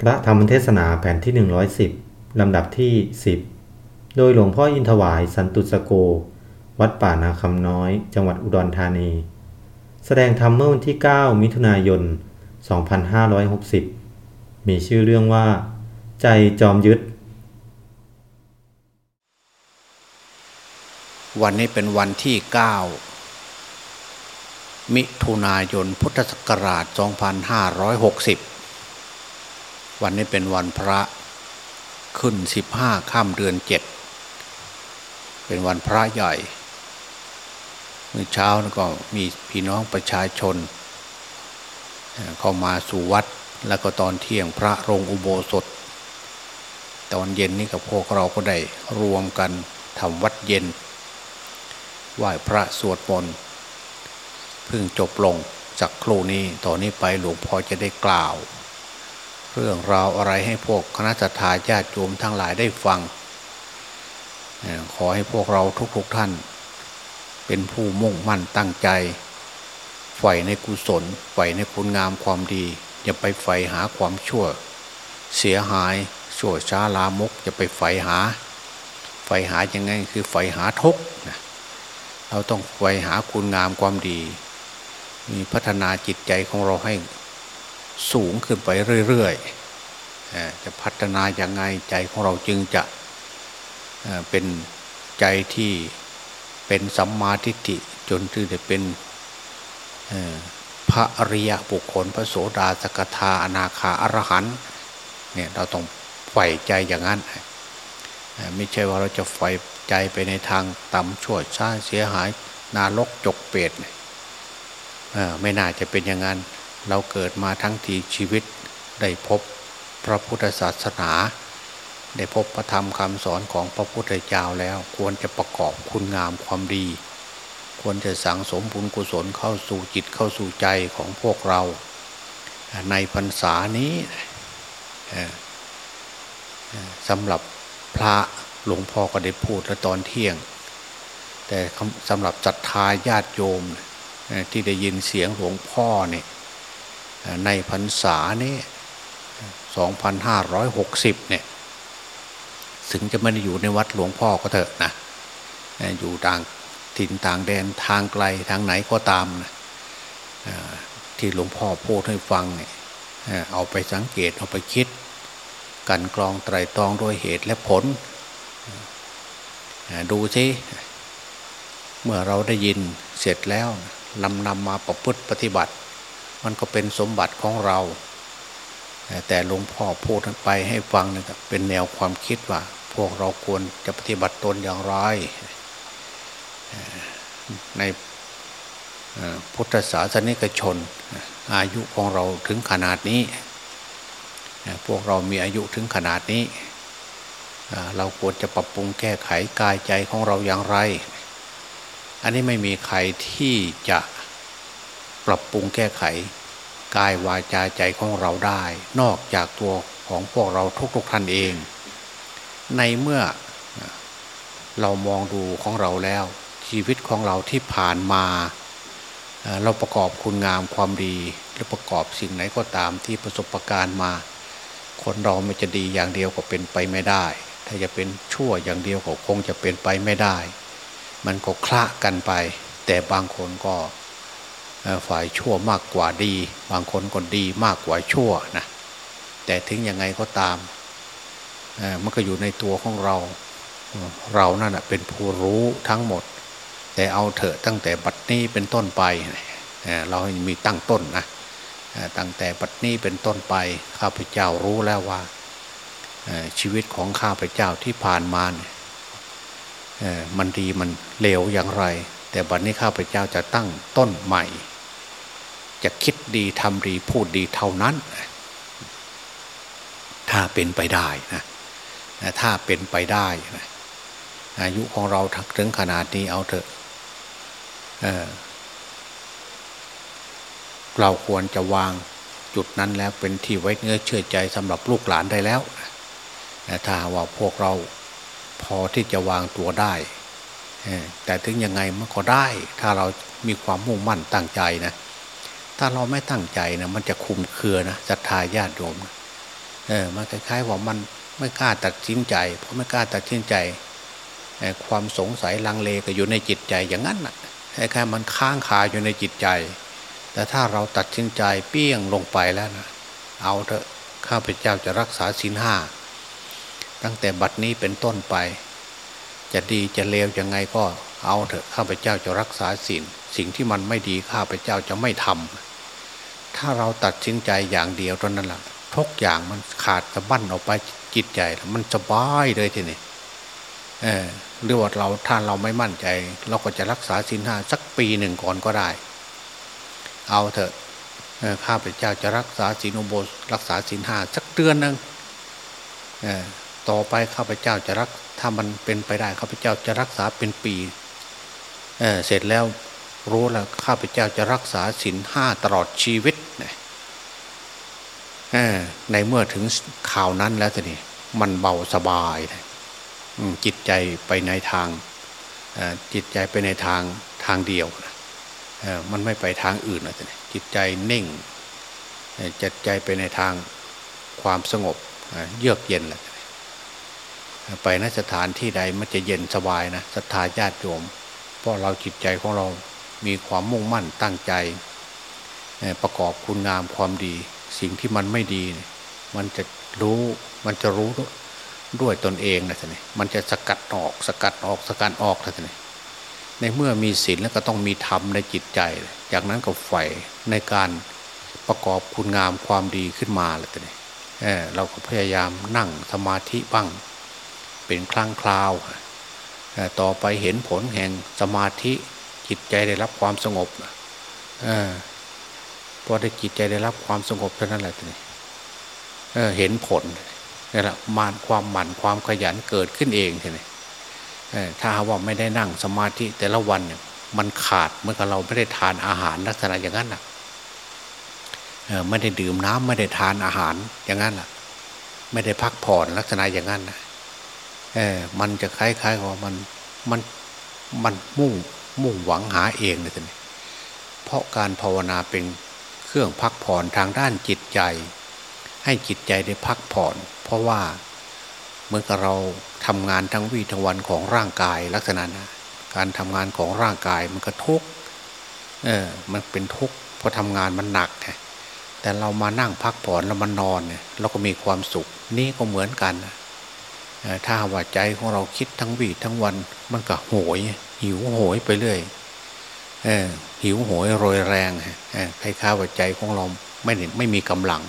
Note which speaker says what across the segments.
Speaker 1: พระธรรมเทศนาแผ่นที่ 110 ลำดับที่ 10 โดยหลวงพ่ออินทวายสันตุสโก วัดป่านาคำน้อย จังหวัดอุดรธานี แสดงธรรมเมื่อวันที่ 9 มิถุนายน 2560 มีชื่อเรื่องว่า ใจจอมยึด
Speaker 2: วันนี้เป็นวันที่ 9 มิถุนายนพุทธศักราช 2560 วันนี้เป็นวันพระขึ้น15ข้ามเดือน7เป็นวันพระใหญ่เมื่อเช้าก็มีพี่น้องประชาชน เข้ามาสู่วัดแล้วก็ตอนเที่ยงพระรงอุโบสถ ตอนเย็นนี้กับพวกเราก็ได้รวมกันทำวัดเย็นไหว้พระสวดมนต์เพิ่งจบลงจากครูนี้ต่อนนี้ไปหลวงพ่อจะได้กล่าว เรื่องราวอะไรให้พวกคณะทาญาติโยมทั้งหลายได้ฟัง ขอให้พวกเราทุกๆทท่าน เป็นผู้มุ่งมั่นตั้งใจใฝ่ในกุศลใฝ่ในคุณงามความดี อย่าไปใฝ่หาความชั่ว เสียหายชั่วช้าลามกอย่าไปใฝ่หาใฝ่หายังไงคือใฝ่หาทุกนะเราต้องไปหาคุณงามความดี มีพัฒนาจิตใจของเราให้ สูงขึ้นไปเรื่อยๆจะพัฒนาอย่างไงใจของเราจึงจะเป็นใจที่เป็นสัมมาทิฏฐิจนถึงจะเป็นพระอริยบุคคลพระโสดาสกทาอนาคาอรหันเนี่ยเราต้องใฝ่ใจอย่างนั้นไม่ใช่ว่าเราจะใฝ่ใจไปในทางต่ำชั่วช้าเสียหายนาลกจกเปรตไม่น่าจะเป็นอย่างนั้น เราเกิดมาทั้งทีชีวิตได้พบพระพุทธศาสนา ได้พบพระธรรมคำสอนของพระพุทธเจ้าแล้วควรจะประกอบคุณงามความดี ควรจะสั่งสมบุญกุศลเข้าสู่จิตเข้าสู่ใจของพวกเรา ในพรรษานี้สำหรับพระหลวงพ่อก็ได้พูดแล้วตอนเที่ยง แต่สำหรับศรัทธาญาติโยมที่ได้ยินเสียงหลวงพ่อเนี่ย ในพรรษานี้ 2560 เนี่ย ถึงจะไม่ได้อยู่ในวัดหลวงพ่อก็เถอะนะ อยู่ต่างถิ่นต่างแดนทางไกลทางไหนก็ตามนะที่หลวงพ่อพูดให้ฟังเนี่ยเอาไปสังเกตเอาไปคิด กันกรองไตรตรองด้วยเหตุและผล ดูสิเมื่อเราได้ยินเสร็จแล้วนำนำมาประพฤติปฏิบัติ มันก็เป็นสมบัติของเรา แต่หลวงพ่อพูดไปให้ฟังนี่เป็นแนวความคิดว่า พวกเราควรจะปฏิบัติตนอย่างไร ในพุทธศาสนิกชน อายุของเราถึงขนาดนี้ พวกเรามีอายุถึงขนาดนี้ เราควรจะปรับปรุงแก้ไขกายใจของเราอย่างไร อันนี้ไม่มีใครที่จะ ปรับปรุงแก้ไข กายวาจาใจของเราได้ นอกจากตัวของพวกเราทุกๆท่านเอง ในเมื่อเรามองดูของเราแล้ว ชีวิตของเราที่ผ่านมา เราประกอบคุณงามความดีหรือประกอบสิ่งไหนก็ตามที่ประสบะการณ์มา คนเราไม่จะดีอย่างเดียวก็เป็นไปไม่ได้ ถ้าจะเป็นชั่วอย่างเดียวก็คงจะเป็นไปไม่ได้ มันก็คละกันไป แต่บางคนก็ ฝ่ายชั่วมากกว่าดี บางคนก็ดีมากกว่าชั่วนะแต่ถึงยังไงก็ตามมันก็อยู่ในตัวของเรา เรานั่นเป็นผู้รู้ทั้งหมด แต่เอาเถอะตั้งแต่บัดนี้เป็นต้นไป เรามีตั้งต้นนะตั้งแต่บัดนี้เป็นต้นไปข้าพเจ้ารู้แล้วว่าชีวิตของข้าพเจ้าที่ผ่านมาเนี่ยมันดีมันเลวอย่างไร แต่บัดนนี้ข้าพเจ้าจะตั้งต้นใหม่ จะคิดดีทำดีพูดดีเท่านั้น ถ้าเป็นไปได้นะถ้าเป็นไปได้นะอายุของเราถึงขนาดนี้เอาเถอะเเราควรจะวางจุดนั้นแล้วเป็นที่ไว้เนื้อเชื่อใจสำหรับลูกหลานได้แล้วถ้าว่าพวกเราพอที่จะวางตัวได้แต่ถึงยังไงมันก็ได้ ถ้าเรามีความมุ่งมั่นตั้งใจนะ ถ้าเราไม่ตั้งใจนะมันจะคุมเครือนะศรัทธาญาติโยมนะเออมันคล้ายๆว่ามันไม่กล้าตัดสินใจ เพราะไม่กล้าตัดสินใจ ความสงสัยลังเลก็อยู่ในจิตใจอย่างนั้นน่ะคล้ายๆมันค้างคาอยู่ในจิตใจ แต่ถ้าเราตัดสินใจเปี้ยงลงไปแล้วนะเอาเถอะข้าพเจ้าจะรักษาศีลห้าตั้งแต่บัดนี้เป็นต้นไป จะดีจะเลวยังไงก็เอาเถอะข้าพเจ้าจะรักษาศีลสิ่งที่มันไม่ดีข้าพเจ้าจะไม่ทำ ถ้าเราตัดสินใจอย่างเดียวตอนนั้นแหละทุกอย่างมันขาดสะบั้นออกไปจิตใจมันสบายเลยทีนี้เออหรือว่าเราถ้าเราไม่มั่นใจ เราก็จะรักษาศีลห้าสักปีหนึ่งก่อนก็ได้ เอาเถอะข้าพเจ้าจะรักษาศีลอุโบสรักษาศีลห้าสักเดือนหนึ่งต่อไปข้าพเจ้าจะรักถ้ามันเป็นไปได้ข้าพเจ้าจะรักษาเป็นปีเเสร็จแล้วรู้แล้วข้าพเจ้าจะรักษาศีลห้าตลอดชีวิต ในเมื่อถึงข่าวนั้นแล้วนี้มันเบาสบายจิตใจไปในทางจิตใจไปในทางทางเดียวมันไม่ไปทางอื่นนะทีนี้จิตใจเน่งจิตใจไปในทางความสงบเยือกเย็นแหละไปนสถานที่ใดมันจะเย็นสบายนะศรัทธาญาติโยม เพราะเราจิตใจของเรามีความมุ่งมั่นตั้งใจ ประกอบคุณงามความดี สิ่งที่มันไม่ดี มันจะรู้มันจะรู้ด้วยตนเองนะท่านนี่มันจะสกัดออกสกัดออกสกัดออกนะท่านนี่ในเมื่อมีศีลแล้วก็ต้องมีธรรมในจิตใจ จากนั้นก็ใฝ่ในการประกอบคุณงามความดีขึ้นมาแหละท่านนี่เราก็พยายามนั่งสมาธิบ้าง เป็นครั้งคราว ต่อไปเห็นผลแห่งสมาธิจิตใจได้รับความสงบ พอได้จิตใจได้รับความสงบเท่านั้นแหละทีนี้เห็นผลนี่แหละมานความหมั่นความขยันเกิดขึ้นเองทีนี้ถ้าว่าไม่ได้นั่งสมาธิแต่ละวันเนี่ยมันขาดเมื่อเราไม่ได้ทานอาหารลักษณะอย่างนั้นน่ะไม่ได้ดื่มน้ำไม่ได้ทานอาหารอย่างนั้นล่ะ ไม่ได้พักผ่อนลักษณะอย่างนั้นนะเออมันจะคล้ายๆกับมันมันมันมุ่งมุ่งหวังหาเองเลยท่านเพราะการภาวนาเป็น เครื่องพักผ่อนทางด้านจิตใจ ให้จิตใจได้พักผ่อน เพราะว่าเมื่อเราทำงานทั้งวีทั้งวันของร่างกายลักษณะนะการทำงานของร่างกายมันก็ทุกเออมันเป็นทุกข์เพราะทำงานมันหนักแต่เรามานั่งพักผ่อนแล้วมันนอนเนี่ยเราก็มีความสุข นี่ก็เหมือนกันถ้าว่าใจของเราคิดทั้งวีทั้งวัน มันก็โหยหิวโหยไปเรื่อย หิวโหยโรยแรงคล้าวใจของเราไม่เห็นไม่มีกำลัง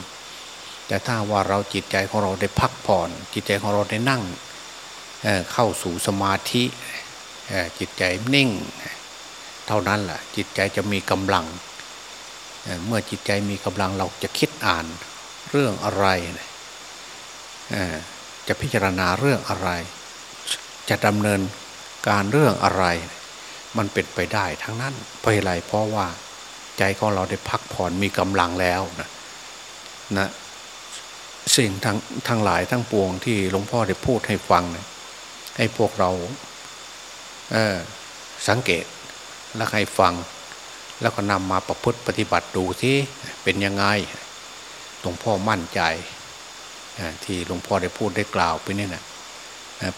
Speaker 2: แต่ถ้าว่าเราจิตใจของเราได้พักผ่อน จิตใจของเราได้นั่งเเข้าสู่สมาธิจิตใจนิ่ง เท่านั้นแหละจิตใจจะมีกำลังเมื่อจิตใจมีกำลังเราจะคิดอ่านเรื่องอะไรจะพิจารณาเรื่องอะไร จะดำเนินการเรื่องอะไร มันเป็นไปได้ทั้งนั้นเพราะอะไรเพราะว่าใจของเราได้พักผ่อนมีกำลังแล้วนะนะสิ่งทั้งทั้งหลายทั้งปวงที่หลวงพ่อได้พูดให้ฟังนะให้พวกเราเออสังเกตแล้วให้ฟัง แล้วก็นำมาประพฤติปฏิบัติดูที่เป็นยังไงหลวงพ่อมั่นใจที่หลวงพ่อได้พูดได้กล่าวไปนี่นะ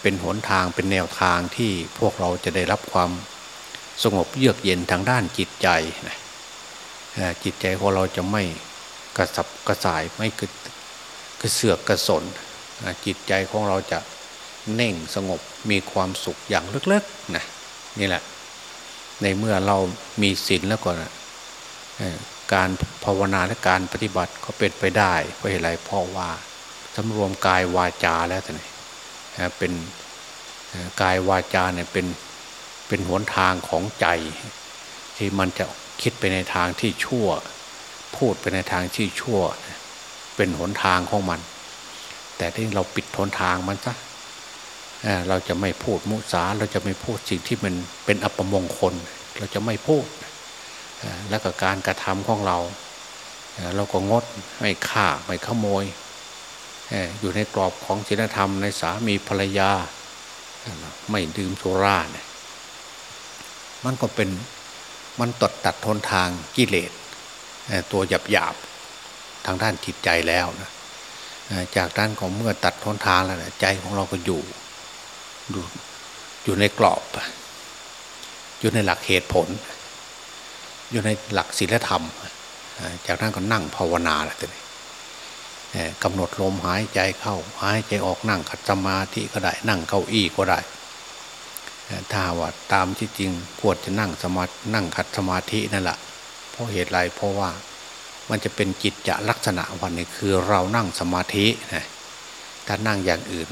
Speaker 2: เป็นหนทางเป็นแนวทางที่พวกเราจะได้รับความ สงบเยือกเย็นทางด้านจิตใจนะจิตใจของเราจะไม่กระสับกระส่ายไม่กระเสือกกระสนจิตใจของเราจะเน่งสงบมีความสุขอย่างลึกๆนะนี่แหละ ในเมื่อเรามีศีลแล้วก็การภาวนาและการปฏิบัติก็เป็นไปได้เพราะอะไรเพราะว่าสำรวมกายวาจาแล้วท่านเป็นกายวาจาเนี่ยเป็น เป็นหนทางของใจ ที่มันจะคิดไปในทางที่ชั่ว พูดไปในทางที่ชั่ว เป็นหนทางของมัน แต่ที่เราปิดหนทางมันซะเราจะไม่พูดมุสาเราจะไม่พูดสิ่งที่มันเป็นอัปมงคล เราจะไม่พูด แล้วก็การกระทำของเรา เราก็งดไม่ฆ่าไม่ขโมย อยู่ในกรอบของศีลธรรมในสามีภรรยา ไม่ดื่มสุราเนี่ย มันก็เป็นมันตัดตัดทนทางกิเลสตัวหยาบหยาบทางด้านจิตใจแล้วนะจากนั้นของเมื่อตัดทนทางแล้วนะใจของเราก็อยู่อยู่อยู่ในกรอบ อยู่ในหลักเหตุผล อยู่ในหลักศีลธรรม จากนั้นก็นั่งภาวนาแหละทีนี้กำหนดลมหายใจเข้า หายใจออกนั่งขัดสมาธิก็ได้ นั่งเก้าอี้ก็ได้ ถ้าว่าตามที่จริงควรจะนั่งสมานั่งขัดสมาธินั่นแหละเพราะเหตุไรเพราะว่ามันจะเป็นจิตจะลักษณะวันนี้คือเรานั่งสมาธินะถ้านั่งอย่างอื่น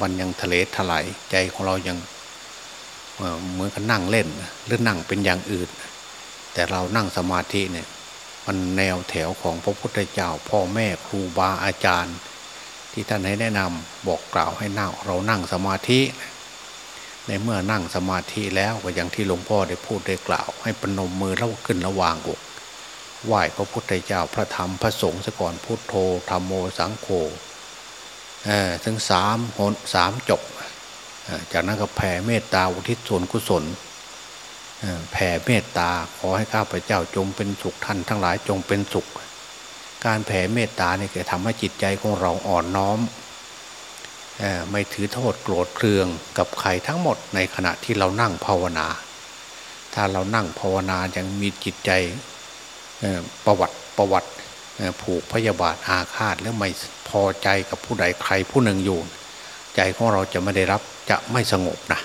Speaker 2: มันยังทะเลถลายใจของเรายังเหมือนกับนั่งเล่นหรือนั่งเป็นอย่างอื่น แต่เรานั่งสมาธิเนี่ยมันแนวแถวของพระพุทธเจ้าพ่อแม่ครูบาอาจารย์ ที่ท่านให้แนะนำบอกกล่าวให้นั่งเรานั่งสมาธิ ในเมื่อนั่งสมาธิแล้วก็อย่างที่หลวงพ่อได้พูดได้กล่าว ให้ปนมมือแล้วขึ้นระวางอกไหว้พระพุทธเจ้าพระธรรมพระสงฆ์ซะก่อนพุทโธธรรมโมสังโฆถึงสามหนสามจบ จากนั้นก็แผ่เมตตาอุทิศส่วนกุศลแผ่เมตตาขอให้ข้าพเจ้าจงเป็นสุขท่านทั้งหลายจงเป็นสุข การแผ่เมตตาเนี่ยจะทำให้จิตใจของเราอ่อนน้อม ไม่ถือโทษโกรธเคืองกับใครทั้งหมดในขณะที่เรานั่งภาวนา ถ้าเรานั่งภาวนายังมีจิตใจประวัติประวัติผูกพยาบาทอาฆาตแล้วไม่พอใจกับผู้ใดใครผู้หนึ่งอยู่ ใจของเราจะไม่ได้รับจะไม่สงบนะ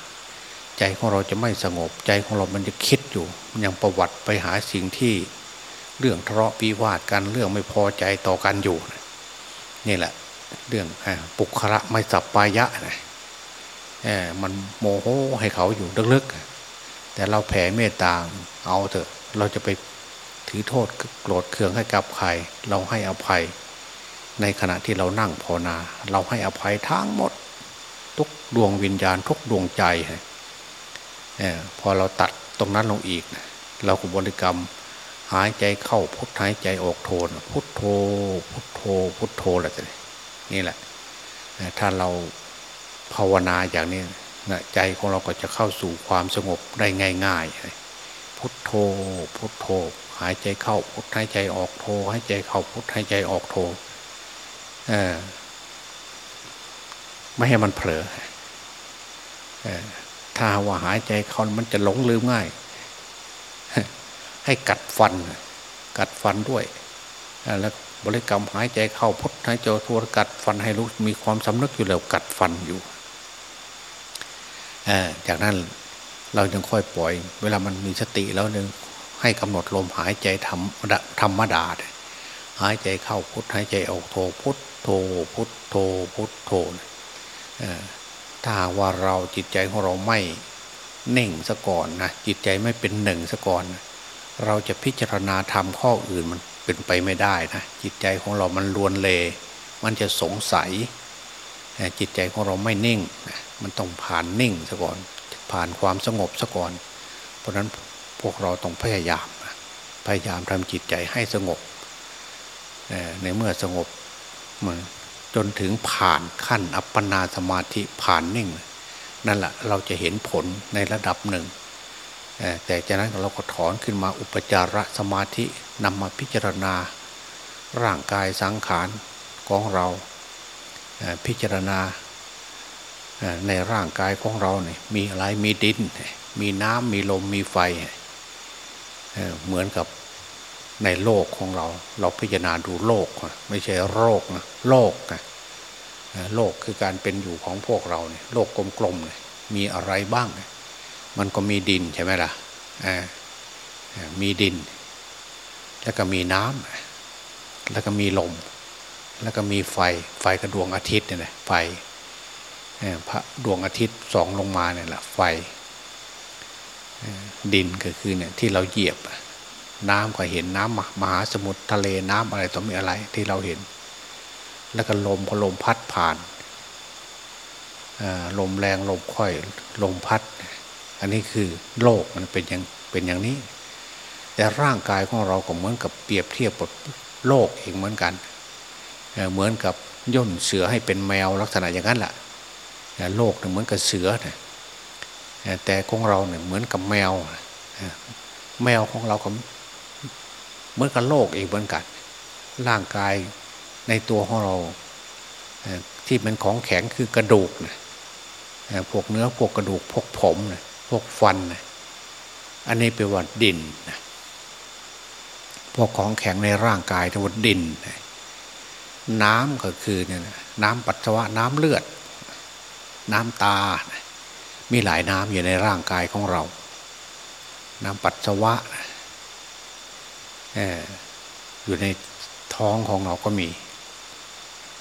Speaker 2: ใจของเราจะไม่สงบใจของเรามันจะคิดอยู่ยังประวัติไปหาสิ่งที่เรื่องทะเลาะวิวาทกันเรื่องไม่พอใจต่อกันอยู่นี่แหละ เรื่องปุคระไม่สับปายะนะมันโมโหให้เขาอยู่ลึกๆแต่เราแผ่เมตตาเอาเถอะ เราจะไปถือโทษโกรธเคืองให้กับใคร เราให้อภัย ในขณะที่เรานั่งภาวนา เราให้อภัยทั้งหมด ทุกดวงวิญญาณทุกดวงใจพอเราตัดตรงนั้นลงอีก เราก็บริกรรมหายใจเข้าพุทหายใจออกโทนพุทโธพุทโธพุทโธแหละ นี่แหละถ้าเราภาวนาอย่างนี้ใจของเราก็จะเข้าสู่ความสงบได้ง่ายๆ พุทโธ พุทโธ หายใจเข้าพุทหายใจออกโทหายใจเข้าพุทหายใจออกโทไม่ให้มันเผลอเออถ้าว่าหายใจเข้ามันจะหลงลืมง่าย ให้กัดฟัน กัดฟันด้วย แล้ว บริกรรมหายใจเข้าพุทหายใจโทกัดฟันให้รู้มีความสำนึกอยู่แล้วกัดฟันอยู่จากนั้นเราจึงค่อยปล่อย เวลามันมีสติแล้วหนึ่งให้กำหนดลมหายใจธรรมธรรมดา หายใจเข้าพุทหายใจออกโทพุทโทพุทโทพุทโทถ้าว่าเราจิตใจของเราไม่เน่งซะก่อนนะจิตใจไม่เป็นหนึ่งซะก่อน เราจะพิจารณาธรรมข้ออื่นมัน เป็นไปไม่ได้นะจิตใจของเรามันลวนเล มันจะสงสัย จิตใจของเราไม่นิ่ง มันต้องผ่านนิ่งซะก่อน ผ่านความสงบซะก่อน เพราะนั้นพวกเราต้องพยายาม พยายามทำจิตใจให้สงบ ในเมื่อสงบจนถึงผ่านขั้นอัปปนาสมาธิผ่านนิ่ง นั่นแหละเราจะเห็นผลในระดับหนึ่ง แต่จากนั้นเราก็ถอนขึ้นมาอุปจารสมาธินำมาพิจารณา ร่างกายสังขารของเราพิจารณาในร่างกายของเราเนี่ยมีอะไรมีดิน มีน้ำมีลมมีไฟ เหมือนกับในโลกของเรา เราพิจารณาดูโลก ไม่ใช่โรคนะโลกนะโลกคือการเป็นอยู่ของพวกเราเนี่ยโลกกลมๆเนี่ยมีอะไรบ้าง มันก็มีดินใช่ไหมล่ะมีดิน แล้วก็มีน้ำแล้วก็มีลม แล้วก็มีไฟ ไฟกระดวงอาทิตย์เนี่ยไฟพระดวงอาทิตย์สองลงมาเนี่ยแหละไฟดินก็คือเนี่ยที่เราเหยียบ น้ำก็เห็นน้ำมหาสมุทรทะเลน้ำอะไรต่อมีอะไรที่เราเห็น แล้วก็ลมก็ลมพัดผ่านลมแรงลมค่อยลมพัด อันนี้คือโลกมันเป็นอย่างเป็นอย่างนี้ แต่ร่างกายของเราก็เหมือนกับเปรียบเทียบกับโลกเองเหมือนกันเหมือนกับย่นเสือให้เป็นแมวลักษณะอย่างนั้นแหละโลกเหมือนกับเสือนะแต่ของเราเนี่ยเหมือนกับแมว แมวของเราก็เหมือนกับโลกเองเหมือนกัน ร่างกายในตัวของเราที่เป็นของแข็งคือกระดูกนะพวกเนื้อพวกกระดูกพวกผมนะ พวกฟันนะอันนี้เป็นวัดดินนะพวกของแข็งในร่างกายเรียกว่าดิน น้ำก็คือเนี่ยน้ำปัสสาวะน้ำเลือด น้ำตา มีหลายน้ำอยู่ในร่างกายของเรา น้ำปัสสาวะอยู่ในท้องของเราก็มี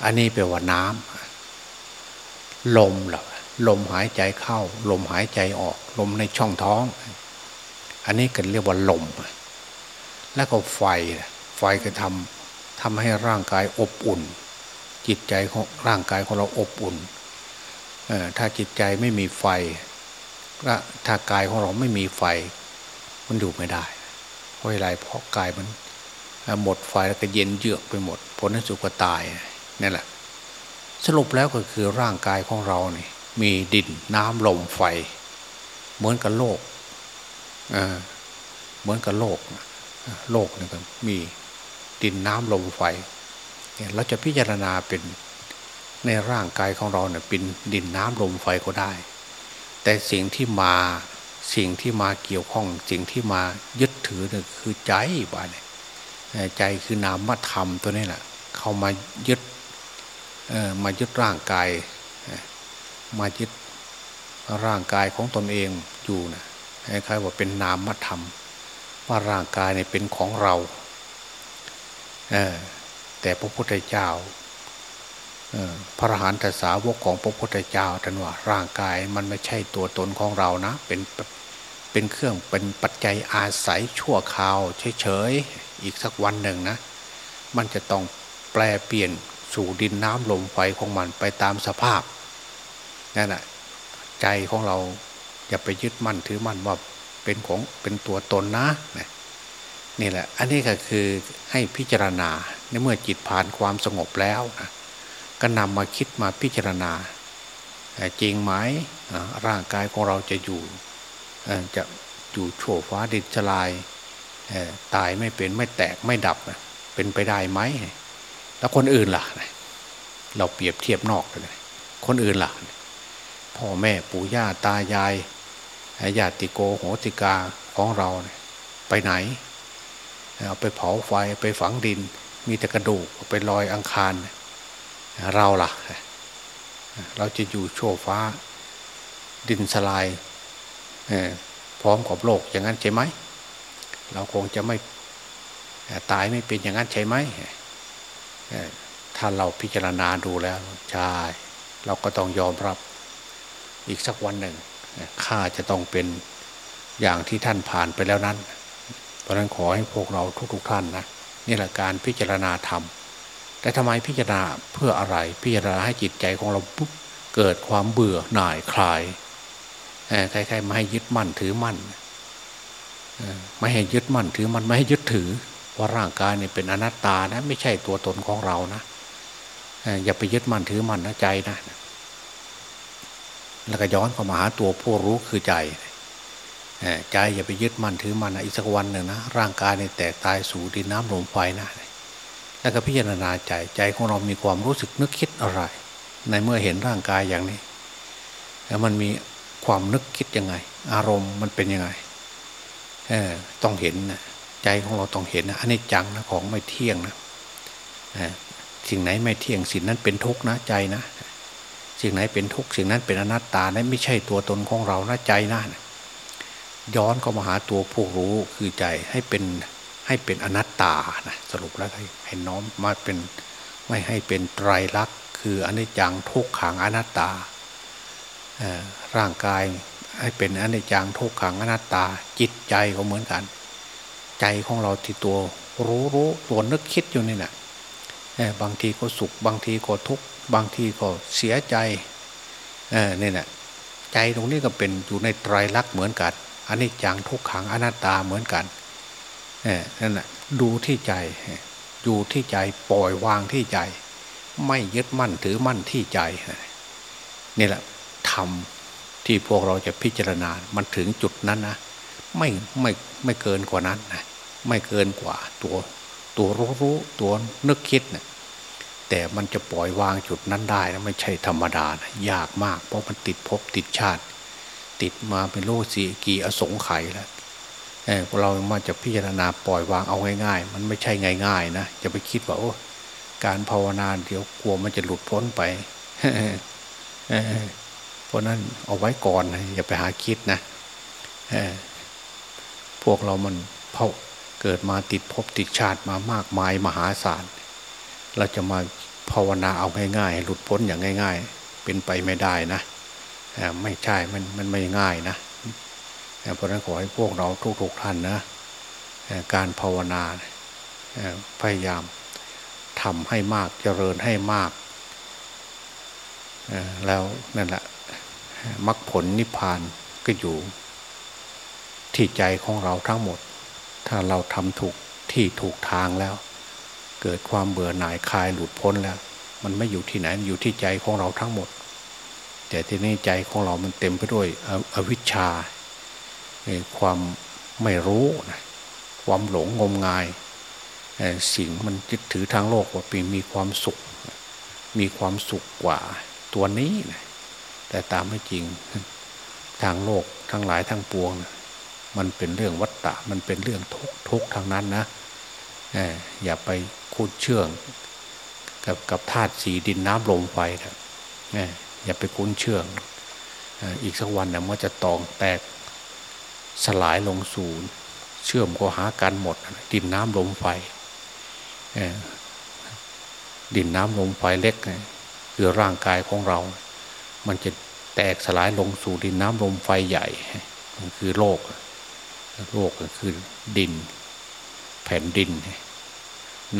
Speaker 2: อันนี้แปลว่าน้ำลมหรอ ลมหายใจเข้า ลมหายใจออก ลมในช่องท้อง อันนี้กันเรียกว่าลม แล้วก็ไฟ ไฟก็ทำทำให้ร่างกายอบอุ่น จิตใจของร่างกายของเราอบอุ่นถ้าจิตใจไม่มีไฟถ้ากายของเราไม่มีไฟ มันอยู่ไม่ได้เพราะอะไรเพราะกายมันหมดไฟแล้วก็เย็นเยือกไปหมดผลที่สุดก็ตายนี่แหละ สรุปแล้วก็คือร่างกายของเราเนี่ย มีดินน้ำลมไฟ เหมือนกับโลกเหมือนกับโลก โลกนี่ก็มีดินน้ำลมไฟเราจะพิจารณาเป็นในร่างกายของเราเนี่ยเป็นดินน้ำลมไฟก็ได้ แต่สิ่งที่มาสิ่งที่มาเกี่ยวข้อง สิ่งที่มายึดถือเนี่ยคือใจบ้านเนี่ยใจคือนามธรรมตัวนี้แหละเข้ามายึดมายึดร่างกาย มายึดร่างกายของตนเองอยู่นะคล้ายๆว่าเป็นนามธรรม ว่าร่างกายเนี่ยเป็นของเราแต่พระพุทธเจ้าพระหันตสาวกของพระพุทธเจ้าท่านว่าร่างกายมันไม่ใช่ตัวตนของเรานะ เป็นเป็นเครื่องเป็นปัจจัยอาศัยชั่วคราวเฉยๆอีกสักวันหนึ่งนะ มันจะต้องแปลเปลี่ยนสู่ดินน้ำลมไฟของมันไปตามสภาพ นั่นแหะใจของเราอย่าไปยึดมั่นถือมั่นว่าเป็นของเป็นตัวตนนะนี่แหละ อันนี้ก็คือให้พิจารณาในเมื่อจิตผ่านความสงบแล้วนะก็นำมาคิดมาพิจารณาจริงไหมร่างกายของเราจะอยู่จะอยู่โฉฟ้าดินจลายตายไม่เป็นไม่แตกไม่ดับเป็นไปได้ไหมแล้วคนอื่นล่ะ เราเปรียบเทียบนอกเลยคนอื่นล่ะ พ่อแม่ปู่ย่าตายายญาติโกโหติกาของเราไปไหนเอาไปเผาไฟไปฝังดิน มีแต่กระดูกไปลอยอังคาร เราล่ะ เราจะอยู่โชว์ฟ้า ดินสลายพร้อมกับโลกอย่างนั้นใช่ไหม เราคงจะไม่ตายไม่เป็นอย่างนั้นใช่ไหมถ้าเราพิจารณาดูแล้วใช่เราก็ต้องยอมรับ อีกสักวันหนึ่งข้าจะต้องเป็นอย่างที่ท่านผ่านไปแล้วนั้น เพราะนั้นขอให้พวกเราทุกๆทท่านนะนี่แหละการพิจารณาธรรม แต่ทำไมพิจารณาเพื่ออะไรพิจารณาให้จิตใจของเราปุ๊บเกิดความเบื่อหน่ายคลายใครๆไม่ให้ยึดมั่นถือมั่นไม่ให้ยึดมั่นถือมันไม่ให้ยึดถือว่าร่างกายเนี่ยเป็นอนัตตานะ ไม่ใช่ตัวตนของเรานะอย่าไปยึดมั่นถือมั่นนะใจนะ แล้วก็ย้อนเข้ามาหาตัวผู้รู้คือใจใจอย่าไปยึดมั่นถือมันนะอีกสักวันหนึ่งนะร่างกายในแตกตายสู่ดินน้ำลมไฟนะแล้วก็พิจารณาใจใจของเรามีความรู้สึกนึกคิดอะไร ในเมื่อเห็นร่างกายอย่างนี้แล้วมันมีความนึกคิดยังไง อารมณ์มันเป็นยังไงเออต้องเห็นนะใจของเราต้องเห็นนะอันนี้จังนะของไม่เที่ยงนะสิ่งไหนไม่เที่ยงสิ่งนั้นเป็นทุกข์นะใจนะ สิ่งไหนเป็นทุกข์สิ่งนั้นเป็นอนัตตานั้นไม่ใช่ตัวตนของเรานะใจนะย้อนเข้ามาหาตัวผู้รู้คือใจให้เป็นให้เป็นอนัตตานะสรุปแล้วให้ให้น้อมมาเป็นไม่ให้เป็นไตรลักษณ์คืออนิจจังทุกขังอนัตตาร่างกายให้เป็นอนิจจังทุกขังอนัตตา จิตใจก็เหมือนกัน ใจของเราที่ตัวรู้รู้ตัวนึกคิดอยู่นี่แหละบางทีก็สุขบางทีก็ทุกข์ บางทีก็เสียใจเออเนี่ยนะใจตรงนี้ก็เป็นอยู่ในไตรลักษณ์เหมือนกันอันนี้จังทุกขังอนัตตาเหมือนกันเออนั่นแหะดูที่ใจอยู่ที่ใจปล่อยวางที่ใจ ไม่ยึดมั่นถือมั่นที่ใจนี่แหละทำที่พวกเราจะพิจารณา มันถึงจุดนั้นนะไม่ไม่ไม่เกินกว่านั้นนะไม่เกินกว่าตัว ตัวรู้รู้ตัวนึกคิดเนะี่ย แต่มันจะปล่อยวางจุดนั้นได้นะไม่ใช่ธรรมดานะยากมาก เพราะมันติดภพติดชาติ ติดมาเป็นโลกสีกีอสงไขยแล้วเออเรามาจะพิจารณาปล่อยวางเอาง่าย ๆ มันไม่ใช่ง่าย ๆ นะจะไปคิดว่าโอ้การภาวนาเดี๋ยวกลัวมันจะหลุดพ้นไปเพราะนั้นเอาไว้ก่อนนะอย่าไปหาคิดนะพวกเรามันเพาเกิดมาติดภพติดชาติมามากมายมหาศาลเเราจะมาภาวนาเอาง่ายๆหลุดพ้นอย่างง่าย ๆ เป็นไปไม่ได้นะไม่ใช่มันมันไม่ง่ายนะเพราะนั้นขอให้พวกเราทุกๆท่านนะการภาวนาพยายามทำให้มากเจริญให้มาก แล้วนั่นแหละมรรคผลนิพพานก็อยู่ที่ใจของเราทั้งหมด ถ้าเราทำถูกที่ถูกทางแล้ว เกิดความเบื่อหน่ายคลายหลุดพ้นแล้ว มันไม่อยู่ที่ไหนอยู่ที่ใจของเราทั้งหมด แต่ที่นี่ใจของเรามันเต็มไปด้วยอวิชชาความไม่รู้นะความหลงงมงายสิ่งมันยึดถือทางโลกว่าปีมีความสุข มีความสุขกว่าตัวนี้นะแต่ตามไม่จริงทางโลกทั้งหลายทั้งปวงนะมันเป็นเรื่องวัฏฏะมันเป็นเรื่องทุกทุกทางนั้นนะ อย่าไปคูดเชื่อง กับกับธาตุสีดินน้ำลมไฟนะอย่าไปคุ้นเชื่อง อีกสักวันเนี่ยมันจะตองแตกสลายลงสู่เชื่อมก็หากันหมด ดินน้ำลมไฟดินน้ำลมไฟเล็กคือร่างกายของเรา มันจะแตกสลายลงสู่ดินน้ำลมไฟใหญ่ มันคือโลก โลกก็คือดิน แผ่นดิน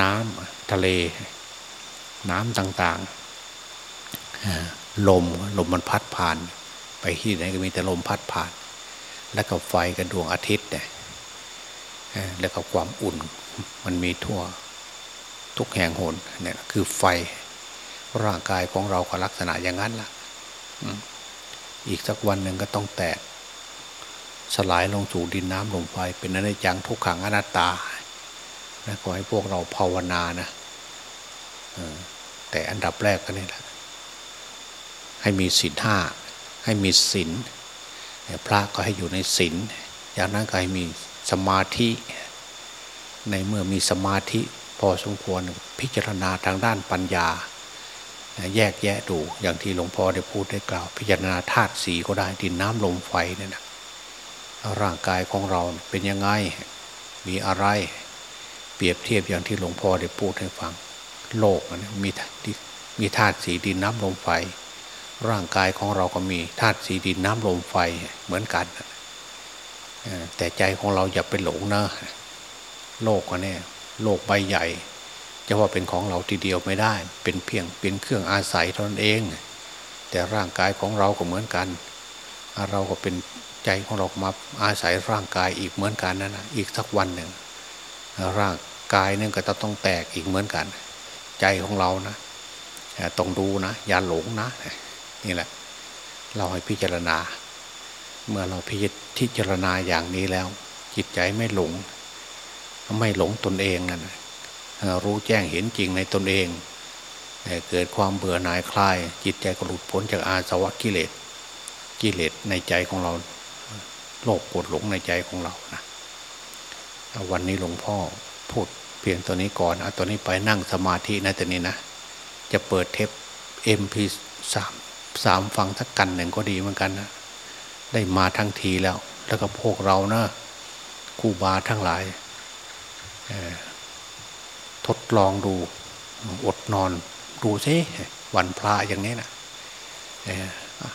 Speaker 2: น้ำทะเล น้ำต่างๆลมลมมันพัดผ่าน ไปที่ไหนก็มีแต่ลมพัดผ่าน แล้วก็ไฟกับดวงอาทิตย์เนี่ยแล้วก็ความอุ่นมันมีทั่วทุกแห่งหนเนี่ยคือไฟร่างกายของเราก็ลักษณะอย่างนั้นล่ะอีกสักวันหนึ่งก็ต้องแตก สลายลงสู่ดินน้ำลมไฟเป็นอนิจจังทุกขังอนัตตา นะขอให้พวกเราภาวนานะแต่อันดับแรกก็นี่แหละให้มีศีลห้าให้มีศีลพระก็ให้อยู่ในศีลอย่างนั้นก็ให้มีสมาธิ ในเมื่อมีสมาธิ พอสมควรพิจารณาทางด้านปัญญา แยกแยะดูอย่างที่หลวงพ่อได้พูดได้กล่าว พิจารณาธาตุสีก็ได้ดินน้ำลมไฟเนี่ยนะร่างกายของเราเป็นยังไงมีอะไร เปรียบเทียบอย่างที่หลวงพ่อได้พูดให้ฟัง โลกมันมีมีธาตุสีดินน้ำลมไฟ ร่างกายของเราก็มีธาตุสีดินน้ำลมไฟเหมือนกัน แต่ใจของเราอย่าไปหลงนะ โลกก็เนี่ยโลกใบใหญ่ จะว่าเป็นของเราทีเดียวไม่ได้ เป็นเพียงเป็นเครื่องอาศัยเท่านั้นเอง แต่ร่างกายของเราก็เหมือนกัน เราก็เป็นใจของเรามาอาศัยร่างกายอีกเหมือนกันนั่นนะอีกสักวันหนึ่ง ร่างกายนึงก็จะต้องแตกอีกเหมือนกัน ใจของเรานะต้องดูนะอย่าหลงนะนี่แหละ เราให้พิจารณา เมื่อเราพิจารณาอย่างนี้แล้ว จิตใจไม่หลง ไม่หลงตนเองนั่นรู้แจ้งเห็นจริงในตนเองเกิดความเบื่อหน่ายคลาย จิตใจก็หลุดพ้นจากอาสวะกิเลสกิเลสในใจของเรา โลภโกรธหลงในใจของเรานะ วันนี้หลวงพ่อพูดเพียงตัวนี้ก่อนเอาตัวนี้ไปนั่งสมาธินะตัวนี้นะ จะเปิดเทปเอ็มพีสามสามฟังสักกันหนึ่งก็ดีเหมือนกันนะ ได้มาทั้งทีแล้ว แล้วก็พวกเรานะครูบาทั้งหลายทดลองดูอดนอนดูซิวันพระอย่างนี้นะ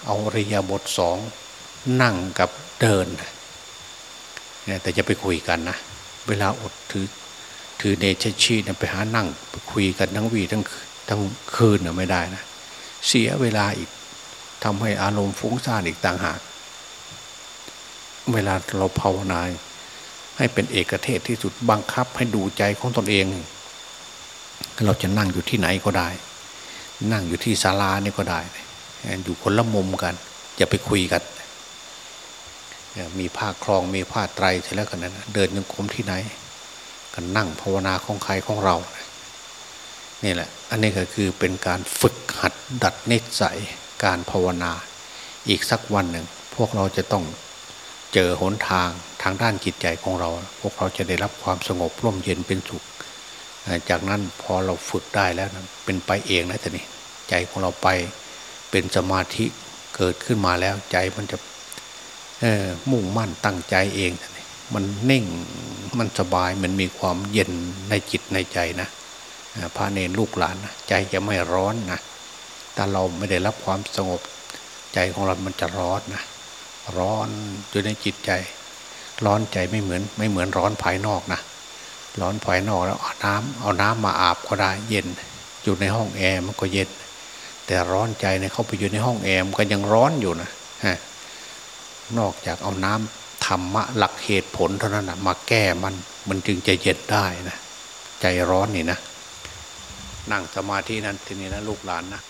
Speaker 2: เอาริยบทสองนั่งกับเดิน แต่จะไปคุยกันนะ เวลาอดถือถือเนชชีเนี่ยไปหานั่งคุยกันทั้งวีทั้งทั้งคืนน่ไม่ได้นะ เสียเวลาอีกทำให้อารมณ์ฟุ้งซ่านอีกต่างหาก เวลาเราภาวนาให้เป็นเอกเทศที่สุดบังคับให้ดูใจของตนเอง เราจะนั่งอยู่ที่ไหนก็ได้ นั่งอยู่ที่ศาลานี่ก็ได้ อยู่คนละมุมกัน อย่าไปคุยกัน มีผ้าคลองมีผ้าไตรเสร็จแล้วกันนั้นเดินยังคมที่ไหนกันนั่งภาวนาของใครของเรา นี่แหละ อันนี้ก็คือเป็นการฝึกหัดดัดนิสัยการภาวนา อีกสักวันหนึ่ง พวกเราจะต้องเจอหนทางทางด้านจิตใจของเรา พวกเราจะได้รับความสงบร่มเย็นเป็นสุข จากนั้นพอเราฝึกได้แล้วนะเป็นไปเองนะแต่นี่ใจของเราไปเป็นสมาธิเกิดขึ้นมาแล้วใจมันจะ มุ่งมั่นตั้งใจเอง มันเนิ่งมันสบายมันมีความเย็นในจิตในใจนะพระเนรลูกหลานนะใจจะไม่ร้อนนะแต่เราไม่ได้รับความสงบใจของเรา มันจะร้อนนะร้อนอยู่ในจิตใจ ร้อนใจไม่เหมือน ไม่เหมือนร้อนภายนอกนะร้อนภายนอกแล้วเอาน้ำเอาน้ำมาอาบก็ได้เย็น อยู่ในห้องแอร์มันก็เย็น แต่ร้อนใจเนี่ยเข้าไปอยู่ในห้องแอร์มันก็ยังร้อนอยู่นะฮะ นอกจากเอาน้ำธรรมะหลักเหตุผลเท่านั้นนะมาแก้มันมันจึงจะเย็นได้นะ ใจร้อนนี่นะ นั่งสมาธินั้นทีนี้นะลูกหลานนะ